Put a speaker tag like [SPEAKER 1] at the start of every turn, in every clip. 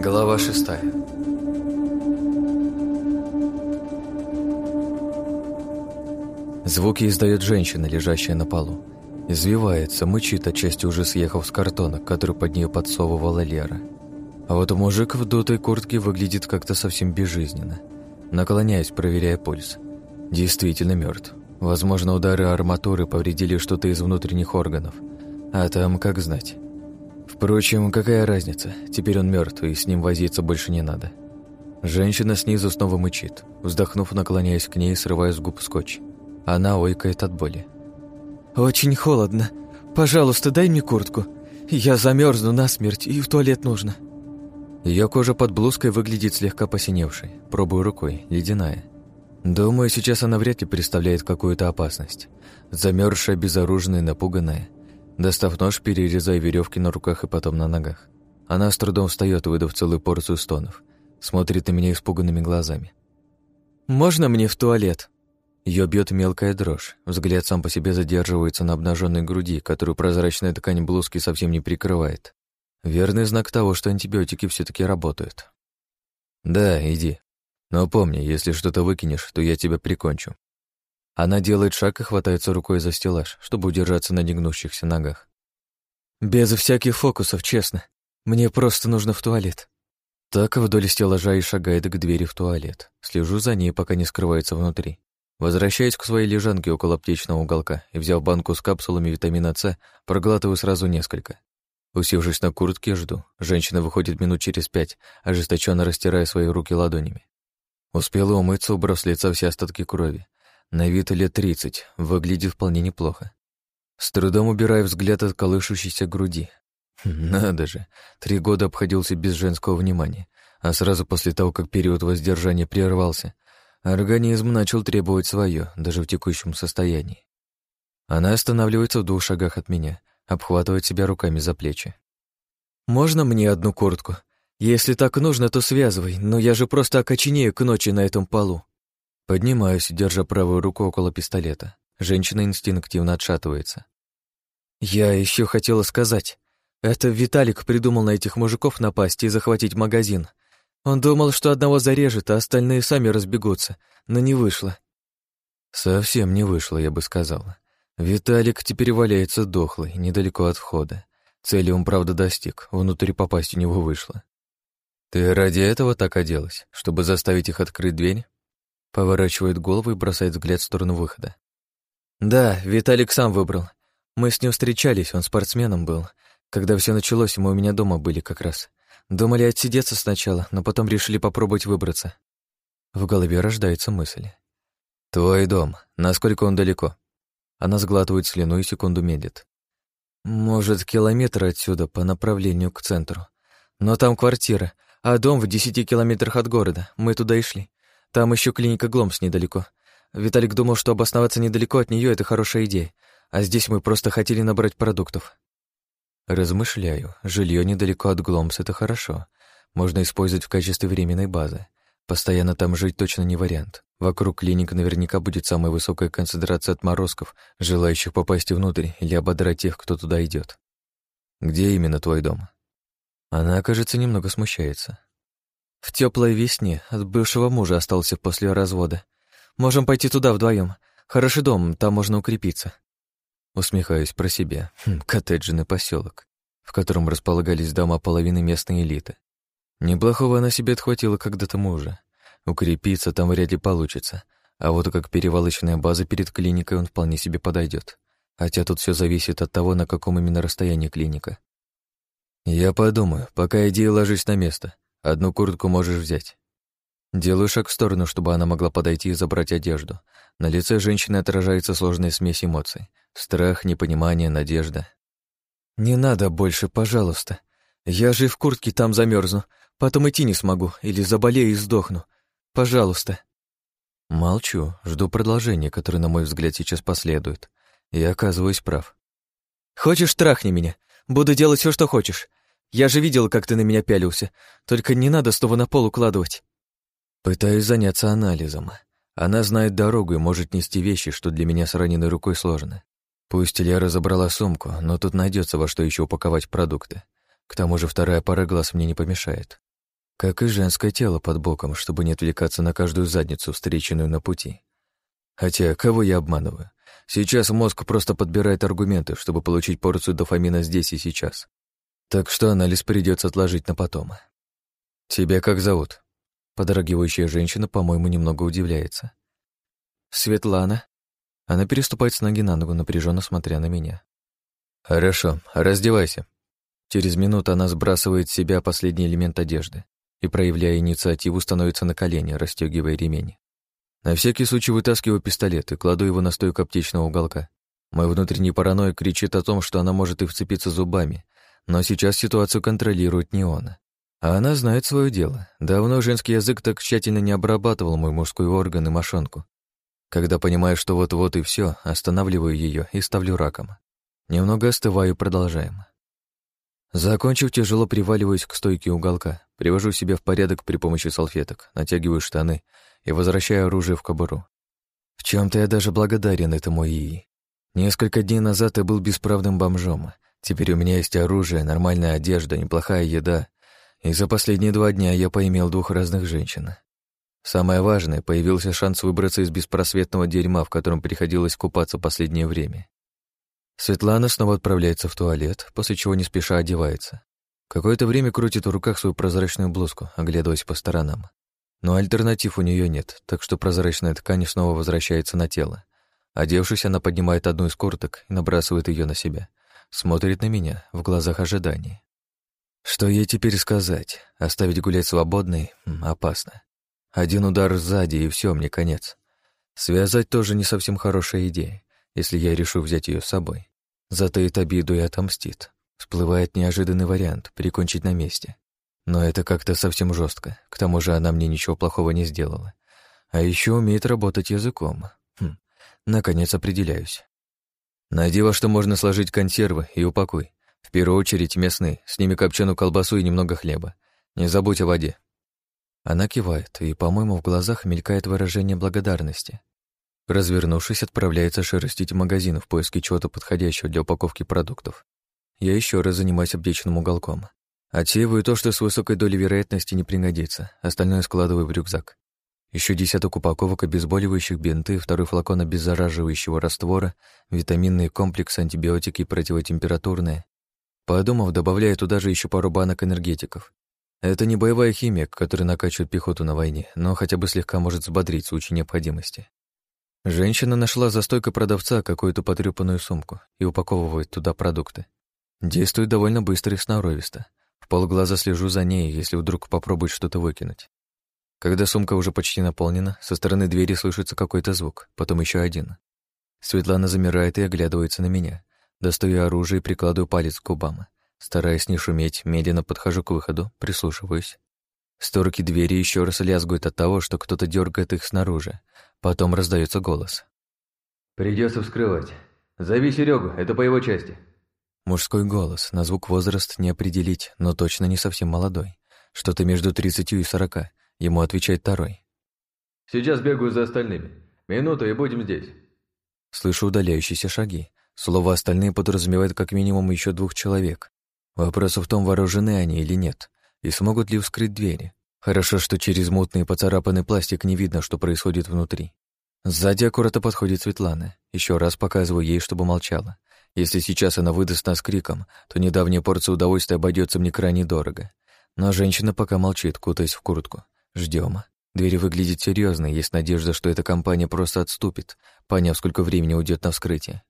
[SPEAKER 1] Глава шестая Звуки издает женщина, лежащая на полу. Извивается, мычит, отчасти уже съехав с картона, который под нее подсовывала Лера. А вот мужик в дутой куртке выглядит как-то совсем безжизненно. Наклоняюсь, проверяя пульс. Действительно мертв. Возможно, удары арматуры повредили что-то из внутренних органов. А там как знать. Впрочем, какая разница? Теперь он мертв, и с ним возиться больше не надо. Женщина снизу снова мычит. Вздохнув, наклоняясь к ней, срывая с губ скотч. Она ойкает от боли.
[SPEAKER 2] «Очень холодно. Пожалуйста, дай мне куртку. Я замерзну насмерть, и в туалет нужно».
[SPEAKER 1] Ее кожа под блузкой выглядит слегка посиневшей. Пробую рукой, ледяная. Думаю, сейчас она вряд ли представляет какую-то опасность. Замерзшая, безоружная, напуганная. Достав нож, перерезая веревки на руках и потом на ногах. Она с трудом встает, выдав целую порцию стонов. Смотрит на меня испуганными глазами.
[SPEAKER 2] «Можно мне в туалет?»
[SPEAKER 1] Ее бьет мелкая дрожь. Взгляд сам по себе задерживается на обнаженной груди, которую прозрачная ткань блузки совсем не прикрывает. Верный знак того, что антибиотики все таки работают. «Да, иди. Но помни, если что-то выкинешь, то я тебя прикончу». Она делает шаг и хватается рукой за стеллаж, чтобы удержаться на негнущихся ногах.
[SPEAKER 2] «Без всяких фокусов, честно. Мне просто нужно в туалет».
[SPEAKER 1] Так вдоль стеллажа и шагает к двери в туалет. Слежу за ней, пока не скрывается внутри. Возвращаясь к своей лежанке около аптечного уголка и, взяв банку с капсулами витамина С, проглатываю сразу несколько. Усевшись на куртке, жду. Женщина выходит минут через пять, ожесточенно растирая свои руки ладонями. Успела умыться, убрав с лица все остатки крови. На вид лет тридцать, выглядит вполне неплохо. С трудом убираю взгляд от колышущейся груди. Надо же, три года обходился без женского внимания, а сразу после того, как период воздержания прервался, Организм начал требовать свое, даже в текущем состоянии. Она останавливается в двух шагах от меня, обхватывает себя руками за плечи.
[SPEAKER 2] «Можно мне одну куртку? Если так нужно, то связывай, но я же просто окоченею к ночи на этом полу».
[SPEAKER 1] Поднимаюсь, держа правую руку около пистолета. Женщина инстинктивно отшатывается.
[SPEAKER 2] «Я еще хотела сказать. Это Виталик придумал на этих мужиков напасть и захватить магазин. Он думал, что одного зарежет, а остальные сами разбегутся, но не вышло.
[SPEAKER 1] Совсем не вышло, я бы сказала. Виталик теперь валяется дохлый, недалеко от входа. Цели он, правда, достиг, внутрь попасть у него вышло. «Ты ради этого так оделась, чтобы заставить их открыть дверь?» Поворачивает голову и бросает взгляд в сторону выхода.
[SPEAKER 2] «Да, Виталик сам выбрал. Мы с ним встречались, он спортсменом был. Когда все началось, мы у меня дома были как раз. Думали отсидеться сначала, но потом решили попробовать выбраться.
[SPEAKER 1] В голове рождается мысль. «Твой дом. Насколько он далеко?» Она сглатывает слюну и секунду медлит.
[SPEAKER 2] «Может, километр отсюда по направлению к центру. Но там квартира, а дом в десяти километрах от города. Мы туда и шли. Там еще клиника Гломс недалеко. Виталик думал, что обосноваться недалеко от нее это хорошая идея, а здесь мы просто хотели набрать продуктов.
[SPEAKER 1] Размышляю. Жилье недалеко от Гломс — это хорошо. Можно использовать в качестве временной базы. Постоянно там жить точно не вариант. Вокруг клиник наверняка будет самая высокая концентрация отморозков, желающих попасть внутрь или ободрать тех, кто туда идет. Где именно твой дом? Она, кажется, немного смущается.
[SPEAKER 2] В теплой весне от бывшего мужа остался после развода. Можем пойти туда вдвоем. Хороший дом, там можно укрепиться.
[SPEAKER 1] Усмехаюсь про себя. Хм, коттеджный поселок, в котором располагались дома половины местной элиты. Неплохого она себе отхватила когда-то мужа. Укрепиться там вряд ли получится, а вот как перевалочная база перед клиникой он вполне себе подойдет. Хотя тут все зависит от того, на каком именно расстоянии клиника. Я подумаю, пока иди и ложись на место. Одну куртку можешь взять. Делаю шаг в сторону, чтобы она могла подойти и забрать одежду. На лице женщины отражается сложная смесь эмоций. Страх, непонимание, надежда.
[SPEAKER 2] «Не надо больше, пожалуйста. Я же в куртке там замерзну. Потом идти не смогу, или заболею и сдохну. Пожалуйста».
[SPEAKER 1] Молчу, жду продолжения, которое, на мой взгляд, сейчас последует. И оказываюсь прав.
[SPEAKER 2] «Хочешь, трахни меня. Буду делать все, что хочешь. Я же видел, как ты на меня пялился. Только не надо снова на пол укладывать».
[SPEAKER 1] Пытаюсь заняться анализом. Она знает дорогу и может нести вещи, что для меня с раненой рукой сложно. Пусть Лера забрала сумку, но тут найдется во что еще упаковать продукты. К тому же вторая пара глаз мне не помешает. Как и женское тело под боком, чтобы не отвлекаться на каждую задницу, встреченную на пути. Хотя, кого я обманываю? Сейчас мозг просто подбирает аргументы, чтобы получить порцию дофамина здесь и сейчас. Так что анализ придется отложить на потом. «Тебя как зовут?» Подрагивающая женщина, по-моему, немного удивляется. «Светлана». Она переступает с ноги на ногу, напряженно смотря на меня. «Хорошо, раздевайся». Через минуту она сбрасывает с себя последний элемент одежды и, проявляя инициативу, становится на колени, расстегивая ремень. На всякий случай вытаскиваю пистолет и кладу его на стойку аптечного уголка. Мой внутренний паранойя кричит о том, что она может и вцепиться зубами, но сейчас ситуацию контролирует не он. А она знает свое дело. Давно женский язык так тщательно не обрабатывал мой мужской орган и мошонку. Когда понимаю, что вот-вот и все, останавливаю ее и ставлю раком. Немного остываю продолжаем. Закончив, тяжело приваливаюсь к стойке уголка, привожу себя в порядок при помощи салфеток, натягиваю штаны и возвращаю оружие в кобуру. В чем то я даже благодарен этому ИИ. Несколько дней назад я был бесправным бомжом. Теперь у меня есть оружие, нормальная одежда, неплохая еда. И за последние два дня я поимел двух разных женщин. Самое важное, появился шанс выбраться из беспросветного дерьма, в котором приходилось купаться последнее время. Светлана снова отправляется в туалет, после чего не спеша одевается. Какое-то время крутит в руках свою прозрачную блузку, оглядываясь по сторонам. Но альтернатив у нее нет, так что прозрачная ткань снова возвращается на тело. Одевшись, она поднимает одну из курток и набрасывает ее на себя. Смотрит на меня, в глазах ожидания. Что ей теперь сказать? Оставить гулять свободной? Опасно. Один удар сзади, и все, мне конец. Связать тоже не совсем хорошая идея если я решу взять ее с собой. Затаит обиду и отомстит. Всплывает неожиданный вариант — прикончить на месте. Но это как-то совсем жестко. К тому же она мне ничего плохого не сделала. А еще умеет работать языком. Хм. Наконец определяюсь. Найди во что можно сложить консервы и упакуй. В первую очередь местные, с ними копченую колбасу и немного хлеба. Не забудь о воде. Она кивает, и, по-моему, в глазах мелькает выражение благодарности. Развернувшись, отправляется шерстить магазин в поиске чего-то подходящего для упаковки продуктов. Я еще раз занимаюсь аптечным уголком. Отсеиваю то, что с высокой долей вероятности не пригодится, остальное складываю в рюкзак. Еще десяток упаковок обезболивающих, бинты, второй флакон обеззараживающего раствора, витаминный комплекс, антибиотики и противотемпературные. Подумав, добавляю туда же еще пару банок энергетиков. Это не боевая химия, которая накачивает пехоту на войне, но хотя бы слегка может взбодрить в случае необходимости. Женщина нашла за стойкой продавца какую-то потрёпанную сумку и упаковывает туда продукты. Действует довольно быстро и сноровисто. В полглаза слежу за ней, если вдруг попробует что-то выкинуть. Когда сумка уже почти наполнена, со стороны двери слышится какой-то звук, потом еще один. Светлана замирает и оглядывается на меня. Достаю оружие и прикладываю палец к губам. Стараясь не шуметь, медленно подхожу к выходу, прислушиваюсь. Створки двери еще раз лязгают от того, что кто-то дергает их снаружи, Потом раздается голос.
[SPEAKER 3] «Придется вскрывать. Зови Серегу, это по его части».
[SPEAKER 1] Мужской голос, на звук возраст не определить, но точно не совсем молодой. Что-то между тридцатью и сорока. Ему отвечает второй.
[SPEAKER 3] «Сейчас бегаю за остальными. Минуту и будем здесь».
[SPEAKER 1] Слышу удаляющиеся шаги. Слово «остальные» подразумевает как минимум еще двух человек. Вопрос в том, вооружены они или нет, и смогут ли вскрыть двери. Хорошо, что через мутный поцарапанный пластик не видно, что происходит внутри. Сзади аккуратно подходит Светлана. Еще раз показываю ей, чтобы молчала. Если сейчас она выдаст нас криком, то недавняя порция удовольствия обойдется мне крайне дорого. Но женщина пока молчит, кутаясь в куртку. Ждем. Дверь выглядит серьезной, есть надежда, что эта компания просто отступит, поняв, сколько времени уйдет на вскрытие.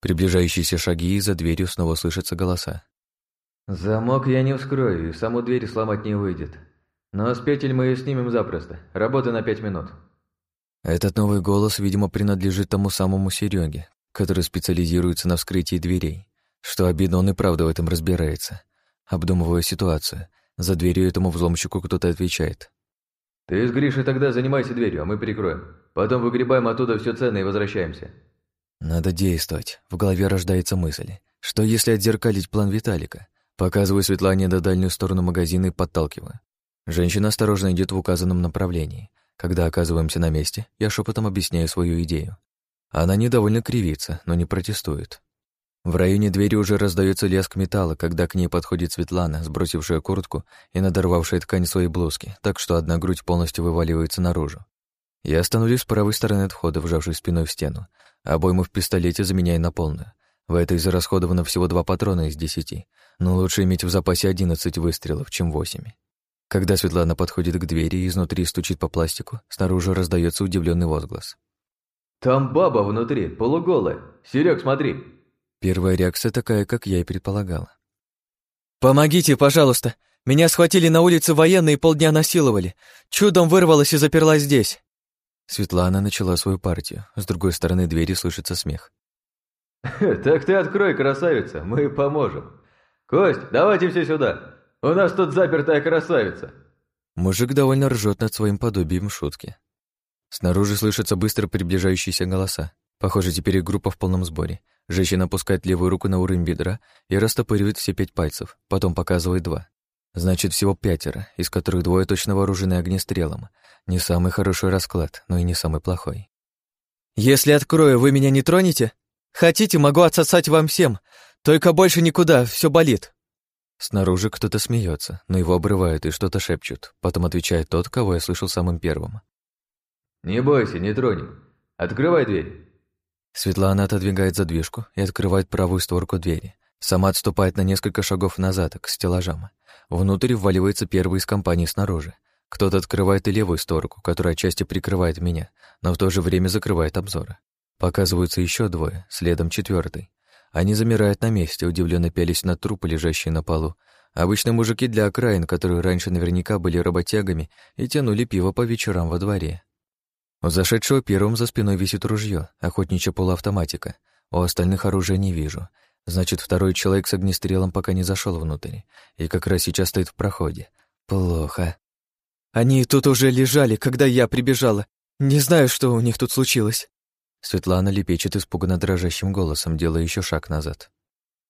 [SPEAKER 1] Приближающиеся шаги, и за дверью снова слышатся голоса.
[SPEAKER 3] «Замок я не вскрою, и саму дверь сломать не выйдет. Но с петель мы ее снимем запросто. Работа на пять минут.
[SPEAKER 1] Этот новый голос, видимо, принадлежит тому самому Сереге, который специализируется на вскрытии дверей. Что обидно, он и правда в этом разбирается. Обдумывая ситуацию, за дверью этому взломщику кто-то отвечает.
[SPEAKER 3] «Ты с Гришей тогда занимайся дверью, а мы прикроем. Потом выгребаем оттуда все ценное и возвращаемся».
[SPEAKER 1] Надо действовать. В голове рождается мысль. Что если отзеркалить план Виталика? Показываю Светлане до дальнюю сторону магазина и подталкиваю. Женщина осторожно идет в указанном направлении. Когда оказываемся на месте, я шепотом объясняю свою идею. Она недовольно кривится, но не протестует. В районе двери уже раздается лязг металла, когда к ней подходит Светлана, сбросившая куртку и надорвавшая ткань своей блузки, так что одна грудь полностью вываливается наружу. Я остановлюсь с правой стороны от входа, вжавшись спиной в стену, обойму в пистолете заменяя на полную. В этой израсходовано всего два патрона из десяти, но лучше иметь в запасе одиннадцать выстрелов, чем восемь. Когда Светлана подходит к двери и изнутри стучит по пластику, снаружи раздается удивленный возглас.
[SPEAKER 3] «Там баба внутри, полуголая. Серег, смотри!»
[SPEAKER 1] Первая реакция такая, как я и предполагала.
[SPEAKER 2] «Помогите, пожалуйста! Меня схватили на улице военные и полдня насиловали. Чудом вырвалась и заперлась здесь!»
[SPEAKER 1] Светлана начала свою партию. С другой стороны двери слышится смех.
[SPEAKER 3] «Так ты открой, красавица, мы поможем. Кость, давайте все сюда. У нас тут запертая красавица!»
[SPEAKER 1] Мужик довольно ржет над своим подобием шутки. Снаружи слышатся быстро приближающиеся голоса. Похоже, теперь группа в полном сборе. Женщина опускает левую руку на уровень бедра и растопыривает все пять пальцев, потом показывает два. Значит, всего пятеро, из которых двое точно вооружены огнестрелом. Не самый хороший расклад, но и не самый плохой.
[SPEAKER 2] «Если открою, вы меня не тронете? Хотите, могу отсосать вам всем. Только больше никуда, все болит».
[SPEAKER 1] Снаружи кто-то смеется, но его обрывают и что-то шепчут. Потом отвечает тот, кого я слышал самым первым.
[SPEAKER 3] «Не бойся, не тронем. Открывай дверь».
[SPEAKER 1] Светлана отодвигает задвижку и открывает правую створку двери. Сама отступает на несколько шагов назад, к стеллажам. Внутрь вваливается первый из компаний снаружи. Кто-то открывает и левую створку, которая отчасти прикрывает меня, но в то же время закрывает обзоры. Показываются еще двое, следом четвертый. Они замирают на месте, удивленно пялись на трупы, лежащие на полу. Обычно мужики для окраин, которые раньше наверняка были работягами и тянули пиво по вечерам во дворе. У зашедшего первым за спиной висит ружье, охотничья полуавтоматика. У остальных оружия не вижу. Значит, второй человек с огнестрелом пока не зашел внутрь. И как раз сейчас стоит в проходе. Плохо.
[SPEAKER 2] Они тут уже лежали, когда я прибежала. Не знаю, что у них тут случилось.
[SPEAKER 1] Светлана лепечет испуганно дрожащим голосом, делая еще шаг назад.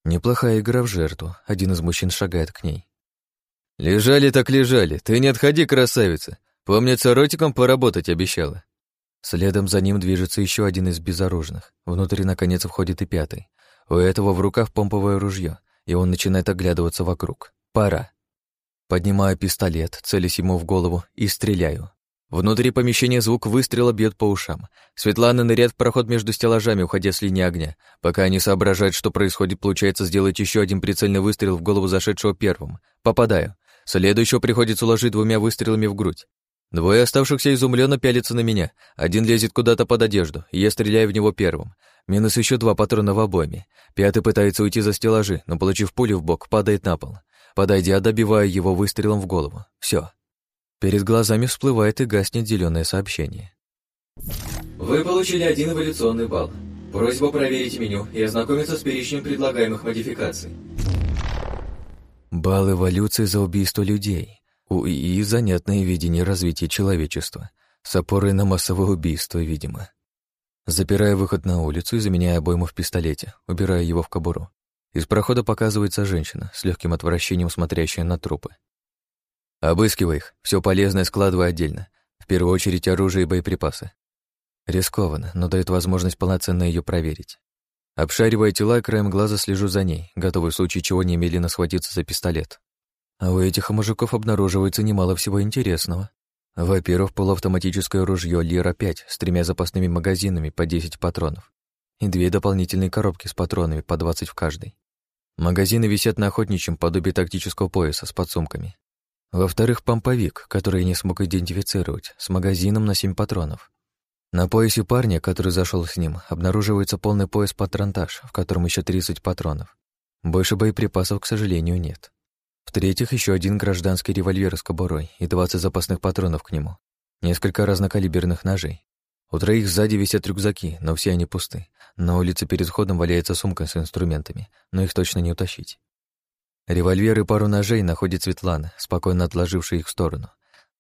[SPEAKER 1] Неплохая игра в жертву. Один из мужчин шагает к ней. «Лежали так лежали. Ты не отходи, красавица. Помнится, ротиком поработать обещала». Следом за ним движется еще один из безоружных. Внутри, наконец, входит и пятый. У этого в руках помповое ружье, и он начинает оглядываться вокруг. Пора. Поднимаю пистолет, целясь ему в голову и стреляю. Внутри помещения звук выстрела бьет по ушам. Светлана ныряет в проход между стеллажами, уходя с линии огня. Пока они соображают, что происходит, получается сделать еще один прицельный выстрел в голову зашедшего первым. Попадаю. Следующего приходится уложить двумя выстрелами в грудь. Двое оставшихся изумленно пялятся на меня. Один лезет куда-то под одежду, и я стреляю в него первым. Минус еще два патрона в обойме. Пятый пытается уйти за стеллажи, но, получив пулю в бок, падает на пол. Подойдя, добиваю его выстрелом в голову. Все. Перед глазами всплывает и гаснет зеленое сообщение.
[SPEAKER 4] Вы получили один эволюционный балл. Просьба проверить меню и ознакомиться с перечнем предлагаемых модификаций.
[SPEAKER 1] Балл эволюции за убийство людей. ИИ занятное видение развития человечества, с опорой на массовое убийство, видимо. Запирая выход на улицу и заменяя обойму в пистолете, убирая его в кобуру. Из прохода показывается женщина, с легким отвращением смотрящая на трупы. Обыскивай их, все полезное складывай отдельно. В первую очередь оружие и боеприпасы. Рискованно, но дает возможность полноценно ее проверить. Обшаривая тела, краем глаза слежу за ней, готовый в случае чего немедленно схватиться за пистолет. А у этих мужиков обнаруживается немало всего интересного. Во-первых, полуавтоматическое ружье Лира-5 с тремя запасными магазинами по 10 патронов и две дополнительные коробки с патронами по 20 в каждой. Магазины висят на охотничьем подобии тактического пояса с подсумками. Во-вторых, помповик, который я не смог идентифицировать, с магазином на 7 патронов. На поясе парня, который зашел с ним, обнаруживается полный пояс-патронтаж, в котором еще 30 патронов. Больше боеприпасов, к сожалению, нет. В-третьих, еще один гражданский револьвер с кобурой и 20 запасных патронов к нему. Несколько разнокалиберных ножей. У троих сзади висят рюкзаки, но все они пусты. На улице перед входом валяется сумка с инструментами, но их точно не утащить. Револьвер и пару ножей находит Светлана, спокойно отложившая их в сторону.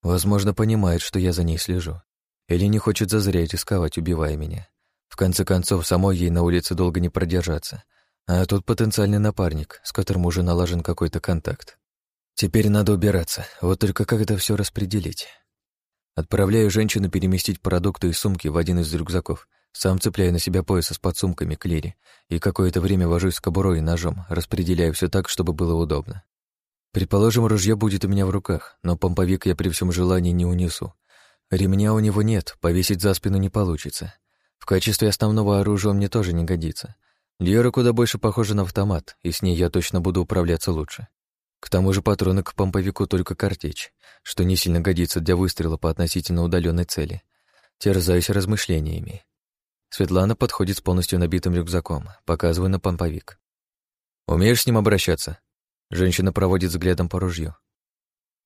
[SPEAKER 1] Возможно, понимает, что я за ней слежу. Или не хочет зазря рисковать, убивая меня. В конце концов, самой ей на улице долго не продержаться. А тут потенциальный напарник, с которым уже налажен какой-то контакт. Теперь надо убираться, вот только как это все распределить? Отправляю женщину переместить продукты и сумки в один из рюкзаков, Сам цепляю на себя пояса с подсумками к лире и какое-то время вожусь с кобурой и ножом, распределяя все так, чтобы было удобно. Предположим, ружье будет у меня в руках, но помповик я при всем желании не унесу. Ремня у него нет, повесить за спину не получится. В качестве основного оружия он мне тоже не годится. Лера куда больше похожа на автомат, и с ней я точно буду управляться лучше. К тому же патроны к помповику только картечь, что не сильно годится для выстрела по относительно удаленной цели. Терзаюсь размышлениями. Светлана подходит с полностью набитым рюкзаком, показывая на помповик. «Умеешь с ним обращаться?» Женщина проводит взглядом по ружью.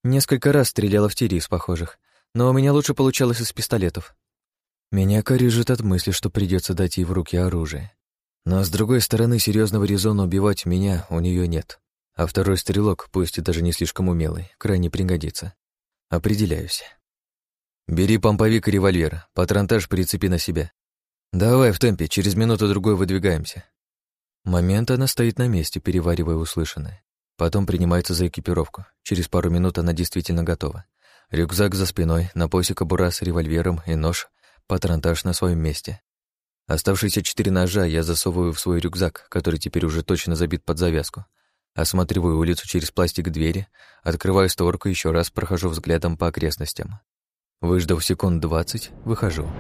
[SPEAKER 1] Несколько раз стреляла в тире из похожих, но у меня лучше получалось из пистолетов. Меня корежит от мысли, что придется дать ей в руки оружие. Но, с другой стороны, серьезного резона убивать меня у нее нет. А второй стрелок, пусть и даже не слишком умелый, крайне пригодится. Определяюсь. Бери помповик и револьвер, патронтаж прицепи на себя. Давай в темпе, через минуту-другой выдвигаемся. Момент она стоит на месте, переваривая услышанное. Потом принимается за экипировку. Через пару минут она действительно готова. Рюкзак за спиной, на поясе кобура с револьвером и нож, патронтаж на своем месте. Оставшиеся четыре ножа я засовываю в свой рюкзак, который теперь уже точно забит под завязку. Осматриваю улицу через пластик двери, открываю створку еще раз прохожу взглядом по окрестностям. Выждав секунд двадцать, выхожу.